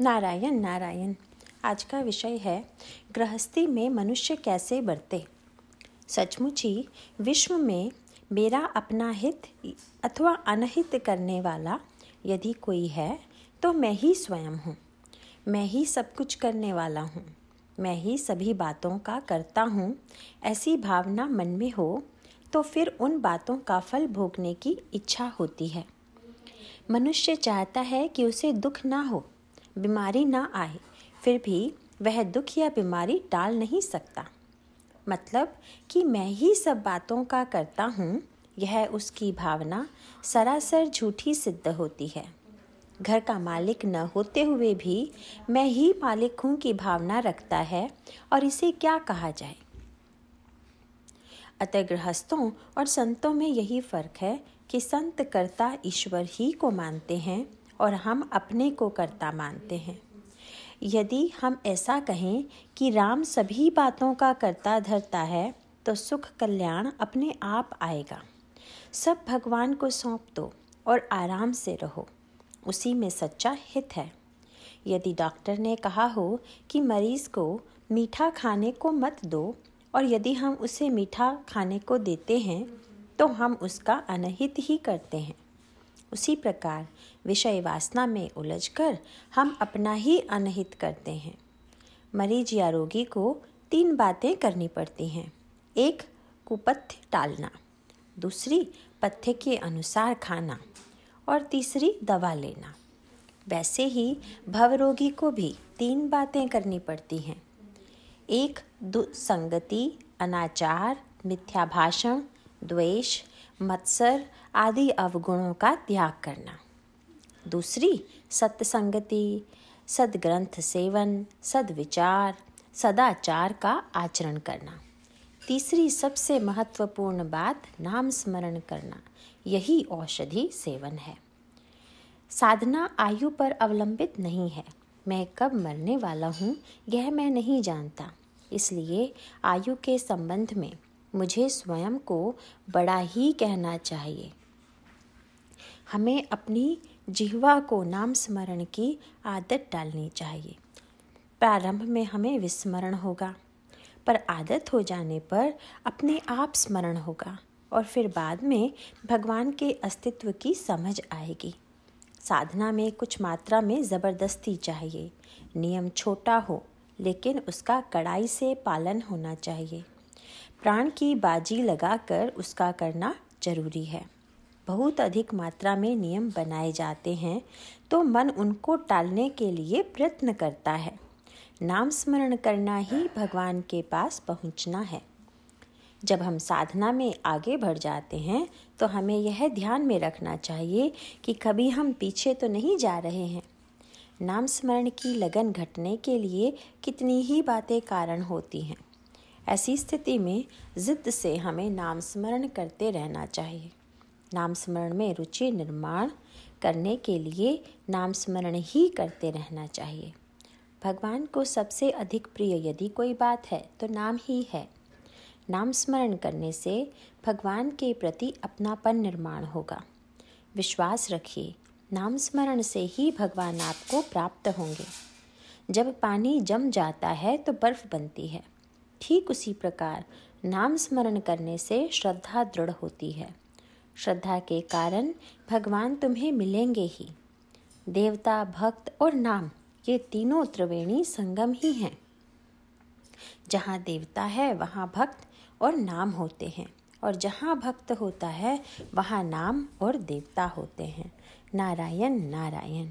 नारायण नारायण, आज का विषय है, गृहस्थी में मनुष्य कैसे बरते सचमुच ही विश्व में मेरा अपना हित अथवा अनहित करने वाला यदि कोई है तो मैं ही स्वयं हूँ। मैं ही सब कुछ करने वाला हूँ। मैं ही सभी बातों का करता हूँ। ऐसी भावना मन में हो तो फिर उन बातों का फल भोगने की इच्छा होती है। मनुष्य चाहता है कि उसे दुख ना हो। बीमारी ना आए, फिर भी वह दुख या बीमारी टाल नहीं सकता। मतलब कि मैं ही सब बातों का करता हूँ, यह उसकी भावना सरासर झूठी सिद्ध होती है। घर का मालिक न होते हुए भी मैं ही मालिक हूँ की भावना रखता है, और इसे क्या कहा जाए? अतः गृहस्थों और संतों में यही फ़र्क है कि संत कर्ता ईश्वर ही को मानते हैं और हम अपने को कर्ता मानते हैं। यदि हम ऐसा कहें कि राम सभी बातों का कर्ता धरता है तो सुख कल्याण अपने आप आएगा। सब भगवान को सौंप दो और आराम से रहो। उसी में सच्चा हित है। यदि डॉक्टर ने कहा हो कि मरीज़ को मीठा खाने को मत दो और यदि हम उसे मीठा खाने को देते हैं तो हम उसका अनहित ही करते हैं। उसी प्रकार विषय वासना में उलझकर हम अपना ही अनहित करते हैं। मरीज़ या रोगी को तीन बातें करनी पड़ती हैं। एक, कुपथ्य टालना। दूसरी, पथ्य के अनुसार खाना। और तीसरी, दवा लेना। वैसे ही भवरोगी को भी तीन बातें करनी पड़ती हैं। एक, दुसंगति, अनाचार मिथ्या भाषण द्वेष मत्सर आदि अवगुणों का त्याग करना। दूसरी, सत्संगति, सदग्रंथ सेवन, सदविचार, सदाचार का आचरण करना। तीसरी, सबसे महत्वपूर्ण बात, नाम स्मरण करना। यही औषधि सेवन है। साधना आयु पर अवलंबित नहीं है। मैं कब मरने वाला हूँ, यह मैं नहीं जानता। इसलिए आयु के संबंध में मुझे स्वयं को बड़ा ही कहना चाहिए। हमें अपनी जिहवा को नाम स्मरण की आदत डालनी चाहिए। प्रारंभ में हमें विस्मरण होगा, पर आदत हो जाने पर अपने आप स्मरण होगा और फिर बाद में भगवान के अस्तित्व की समझ आएगी। साधना में कुछ मात्रा में ज़बरदस्ती चाहिए। नियम छोटा हो, लेकिन उसका कड़ाई से पालन होना चाहिए। प्राण की बाजी लगाकर उसका करना ज़रूरी है। बहुत अधिक मात्रा में नियम बनाए जाते हैं तो मन उनको टालने के लिए प्रयत्न करता है। नाम स्मरण करना ही भगवान के पास पहुँचना है। जब हम साधना में आगे बढ़ जाते हैं तो हमें यह ध्यान में रखना चाहिए कि कभी हम पीछे तो नहीं जा रहे हैं। नाम स्मरण की लगन घटने के लिए कितनी ही बातें कारण होती हैं। ऐसी स्थिति में ज़िद्द से हमें नाम स्मरण करते रहना चाहिए। नाम स्मरण में रुचि निर्माण करने के लिए नाम स्मरण ही करते रहना चाहिए। भगवान को सबसे अधिक प्रिय यदि कोई बात है तो नाम ही है। नाम स्मरण करने से भगवान के प्रति अपनापन निर्माण होगा। विश्वास रखिए नाम स्मरण से ही भगवान आपको प्राप्त होंगे। जब पानी जम जाता है तो बर्फ़ बनती है। ठीक उसी प्रकार नाम स्मरण करने से श्रद्धा दृढ़ होती है। श्रद्धा के कारण भगवान तुम्हें मिलेंगे ही। देवता, भक्त और नाम, ये तीनों त्रिवेणी संगम ही हैं। जहाँ देवता है, वहाँ भक्त और नाम होते हैं, और जहाँ भक्त होता है, वहाँ नाम और देवता होते हैं। नारायण नारायण।